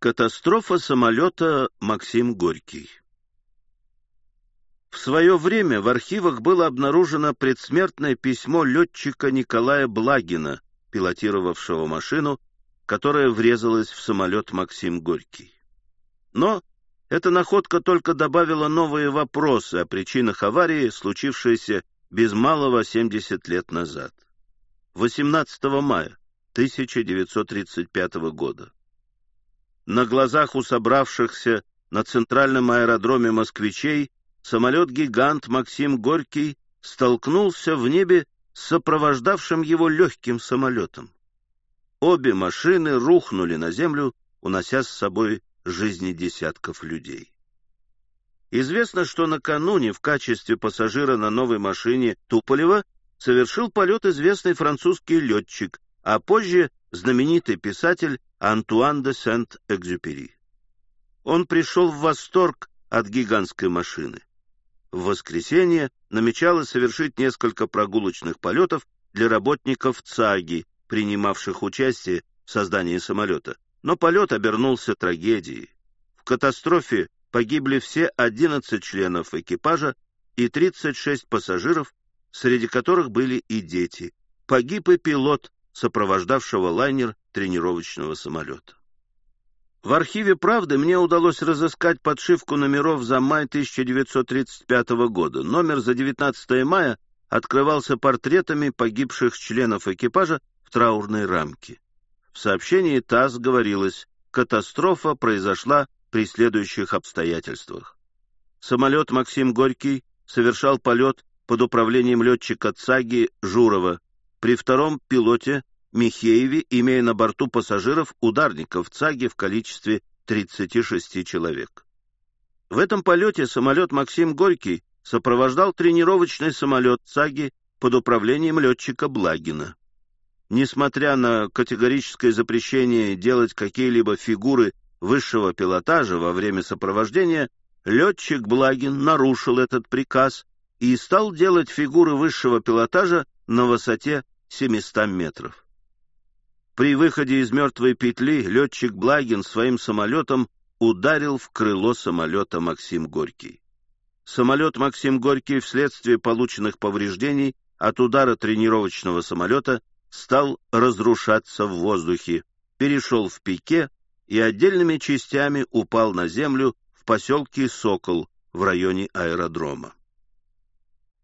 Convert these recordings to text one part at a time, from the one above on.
Катастрофа самолета Максим Горький В свое время в архивах было обнаружено предсмертное письмо летчика Николая Благина, пилотировавшего машину, которая врезалась в самолет Максим Горький. Но эта находка только добавила новые вопросы о причинах аварии, случившейся без малого 70 лет назад. 18 мая 1935 года. На глазах у собравшихся на центральном аэродроме москвичей самолет-гигант Максим Горький столкнулся в небе с сопровождавшим его легким самолетом. Обе машины рухнули на землю, унося с собой жизни десятков людей. Известно, что накануне в качестве пассажира на новой машине Туполева совершил полет известный французский летчик, а позже знаменитый писатель Антуан де Сент-Экзюпери. Он пришел в восторг от гигантской машины. В воскресенье намечалось совершить несколько прогулочных полетов для работников ЦАГИ, принимавших участие в создании самолета. Но полет обернулся трагедией. В катастрофе погибли все 11 членов экипажа и 36 пассажиров, среди которых были и дети. Погиб и пилот, сопровождавшего лайнер тренировочного самолета. В архиве «Правды» мне удалось разыскать подшивку номеров за май 1935 года. Номер за 19 мая открывался портретами погибших членов экипажа в траурной рамке. В сообщении ТАСС говорилось, катастрофа произошла при следующих обстоятельствах. Самолет «Максим Горький» совершал полет под управлением летчика ЦАГИ Журова. При втором пилоте Михееве, имея на борту пассажиров ударников ЦАГИ в количестве 36 человек. В этом полете самолет «Максим Горький» сопровождал тренировочный самолет ЦАГИ под управлением летчика Благина. Несмотря на категорическое запрещение делать какие-либо фигуры высшего пилотажа во время сопровождения, летчик Благин нарушил этот приказ и стал делать фигуры высшего пилотажа на высоте 700 метров. При выходе из мертвой петли летчик Благин своим самолетом ударил в крыло самолета Максим Горький. Самолет Максим Горький вследствие полученных повреждений от удара тренировочного самолета стал разрушаться в воздухе, перешел в пике и отдельными частями упал на землю в поселке Сокол в районе аэродрома.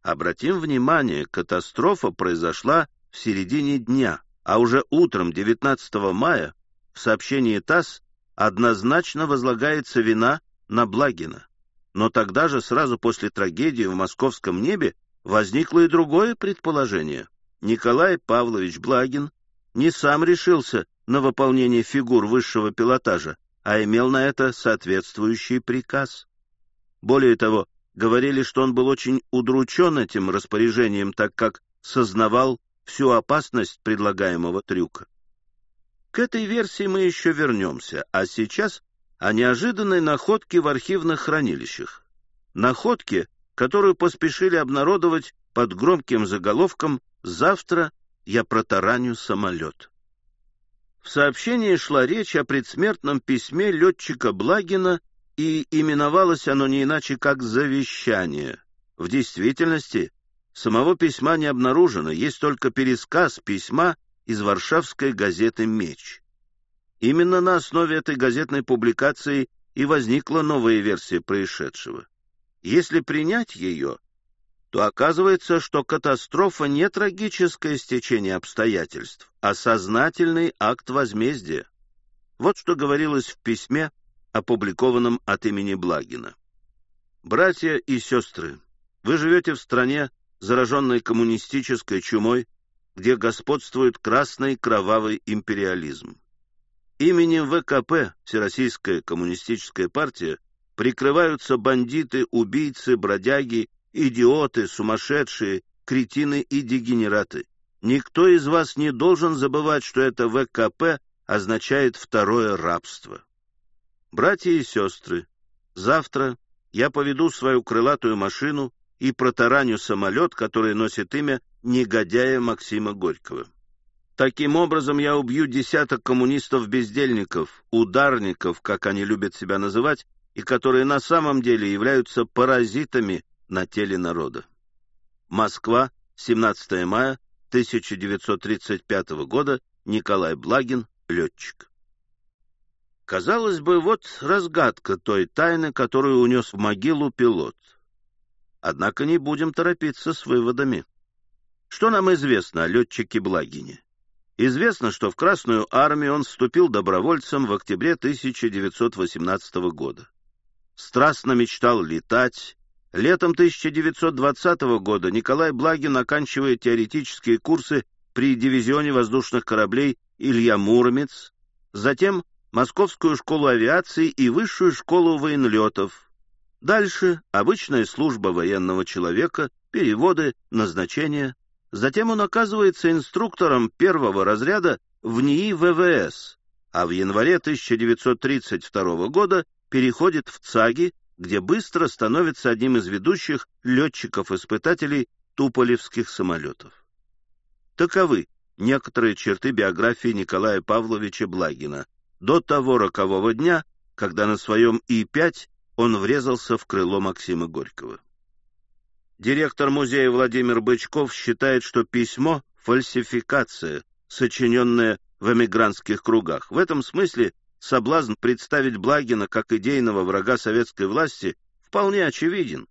Обратим внимание, катастрофа произошла в середине дня, а уже утром 19 мая в сообщении ТАСС однозначно возлагается вина на Благина. Но тогда же, сразу после трагедии в московском небе, возникло и другое предположение. Николай Павлович Благин не сам решился на выполнение фигур высшего пилотажа, а имел на это соответствующий приказ. Более того, говорили, что он был очень удручен этим распоряжением, так как сознавал всю опасность предлагаемого трюка. К этой версии мы еще вернемся, а сейчас о неожиданной находке в архивных хранилищах. Находке, которую поспешили обнародовать под громким заголовком «Завтра я протараню самолет». В сообщении шла речь о предсмертном письме летчика Благина, и именовалось оно не иначе как «завещание». В действительности Самого письма не обнаружено, есть только пересказ письма из варшавской газеты «Меч». Именно на основе этой газетной публикации и возникла новая версия происшедшего. Если принять ее, то оказывается, что катастрофа не трагическое стечение обстоятельств, а сознательный акт возмездия. Вот что говорилось в письме, опубликованном от имени Благина. «Братья и сестры, вы живете в стране, зараженной коммунистической чумой, где господствует красный кровавый империализм. Именем ВКП, Всероссийская коммунистическая партия, прикрываются бандиты, убийцы, бродяги, идиоты, сумасшедшие, кретины и дегенераты. Никто из вас не должен забывать, что это ВКП означает второе рабство. Братья и сестры, завтра я поведу свою крылатую машину и протараню самолет, который носит имя негодяя Максима Горького. Таким образом, я убью десяток коммунистов-бездельников, ударников, как они любят себя называть, и которые на самом деле являются паразитами на теле народа. Москва, 17 мая 1935 года, Николай Благин, летчик. Казалось бы, вот разгадка той тайны, которую унес в могилу пилот. Однако не будем торопиться с выводами. Что нам известно о летчике Благине? Известно, что в Красную армию он вступил добровольцем в октябре 1918 года. Страстно мечтал летать. Летом 1920 года Николай Благин оканчивает теоретические курсы при дивизионе воздушных кораблей Илья Муромец, затем Московскую школу авиации и Высшую школу военлетов. Дальше обычная служба военного человека, переводы, назначения. Затем он оказывается инструктором первого разряда в НИИ ВВС, а в январе 1932 года переходит в ЦАГИ, где быстро становится одним из ведущих летчиков-испытателей туполевских самолетов. Таковы некоторые черты биографии Николая Павловича Благина до того рокового дня, когда на своем И-5 он врезался в крыло Максима Горького. Директор музея Владимир Бычков считает, что письмо — фальсификация, сочиненная в эмигрантских кругах. В этом смысле соблазн представить Благина как идейного врага советской власти вполне очевиден.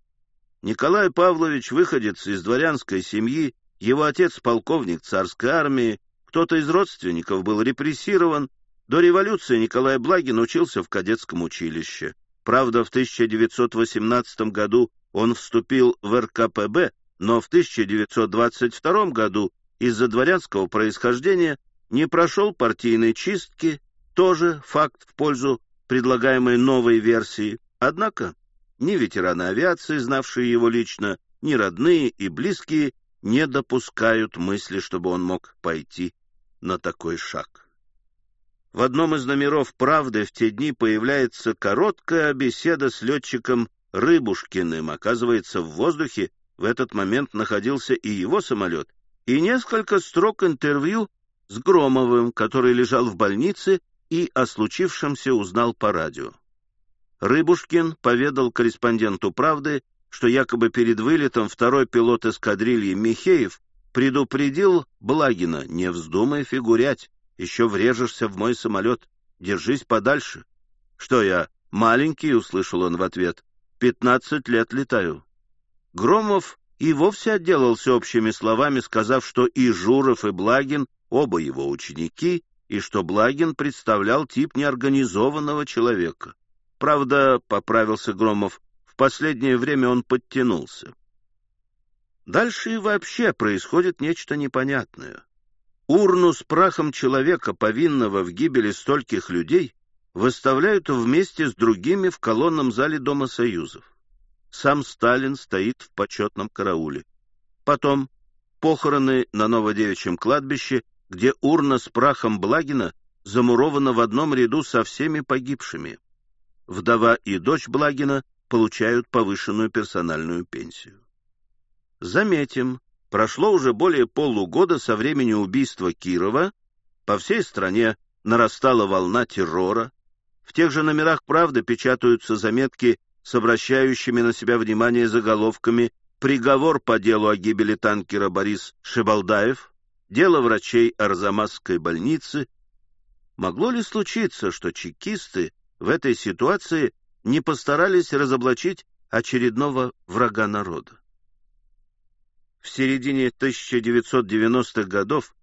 Николай Павлович выходец из дворянской семьи, его отец — полковник царской армии, кто-то из родственников был репрессирован. До революции Николай Благин учился в кадетском училище. Правда, в 1918 году он вступил в РКПБ, но в 1922 году из-за дворянского происхождения не прошел партийной чистки, тоже факт в пользу предлагаемой новой версии. Однако ни ветераны авиации, знавшие его лично, ни родные и близкие не допускают мысли, чтобы он мог пойти на такой шаг. В одном из номеров «Правды» в те дни появляется короткая беседа с летчиком Рыбушкиным. Оказывается, в воздухе в этот момент находился и его самолет, и несколько строк интервью с Громовым, который лежал в больнице и о случившемся узнал по радио. Рыбушкин поведал корреспонденту «Правды», что якобы перед вылетом второй пилот эскадрильи Михеев предупредил Благина «Не вздумай фигурять, еще врежешься в мой самолет. Держись подальше. Что я, маленький, услышал он в ответ. Пятнадцать лет летаю. Громов и вовсе отделался общими словами, сказав, что и Журов, и Благин оба его ученики, и что Благин представлял тип неорганизованного человека. Правда, поправился Громов, в последнее время он подтянулся. Дальше и вообще происходит нечто непонятное. Урну с прахом человека, повинного в гибели стольких людей, выставляют вместе с другими в колонном зале Дома Союзов. Сам Сталин стоит в почетном карауле. Потом похороны на Новодевичьем кладбище, где урна с прахом Благина замурована в одном ряду со всеми погибшими. Вдова и дочь Благина получают повышенную персональную пенсию. Заметим, Прошло уже более полугода со времени убийства Кирова, по всей стране нарастала волна террора. В тех же номерах «Правды» печатаются заметки с обращающими на себя внимание заголовками «Приговор по делу о гибели танкера Борис Шебалдаев», «Дело врачей Арзамасской больницы». Могло ли случиться, что чекисты в этой ситуации не постарались разоблачить очередного врага народа? В середине 1990-х годов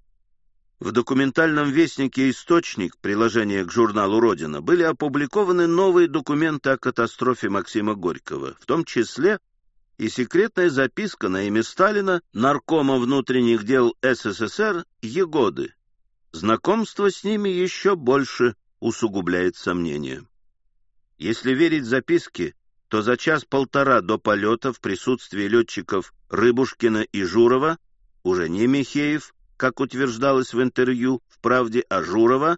в документальном вестнике «Источник», приложение к журналу «Родина», были опубликованы новые документы о катастрофе Максима Горького, в том числе и секретная записка на имя Сталина наркома внутренних дел СССР Егоды. Знакомство с ними еще больше усугубляет сомнения. Если верить записке, то за час-полтора до полета в присутствии летчиков Рыбушкина и Журова, уже не Михеев, как утверждалось в интервью в «Правде», а Журова,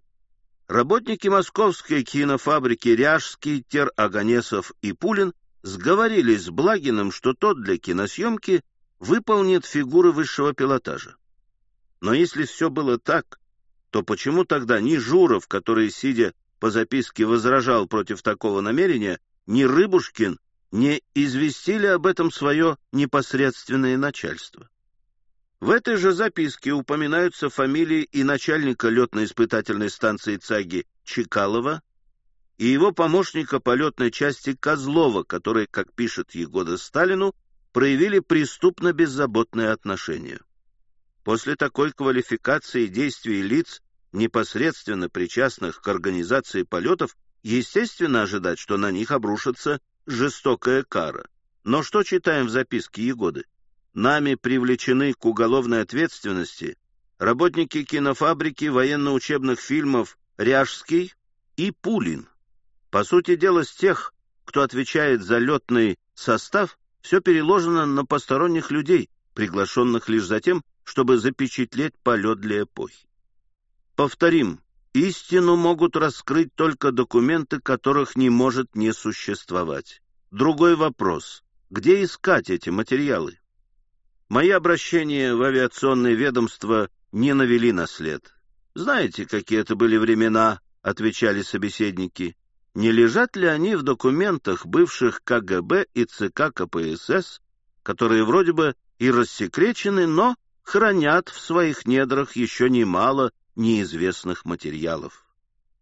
работники московской кинофабрики Ряжский, Тер Аганесов и Пулин сговорились с Благиным, что тот для киносъемки выполнит фигуры высшего пилотажа. Но если все было так, то почему тогда ни Журов, который, сидя по записке, возражал против такого намерения, ни Рыбушкин не известили об этом свое непосредственное начальство? В этой же записке упоминаются фамилии и начальника летно-испытательной станции ЦАГИ Чекалова, и его помощника по летной части Козлова, которые, как пишет Егода Сталину, проявили преступно-беззаботное отношение. После такой квалификации действий лиц, непосредственно причастных к организации полетов, естественно ожидать, что на них обрушится жестокая кара. Но что читаем в записке Егоды? Нами привлечены к уголовной ответственности работники кинофабрики военно-учебных фильмов «Ряжский» и «Пулин». По сути дела, с тех, кто отвечает за летный состав, все переложено на посторонних людей, приглашенных лишь за тем, чтобы запечатлеть полет для эпохи. Повторим, истину могут раскрыть только документы, которых не может не существовать. Другой вопрос, где искать эти материалы? Мои обращения в авиационное ведомство не навели на след. «Знаете, какие это были времена?» — отвечали собеседники не лежат ли они в документах бывших КГБ и ЦК КПСС, которые вроде бы и рассекречены, но хранят в своих недрах еще немало неизвестных материалов.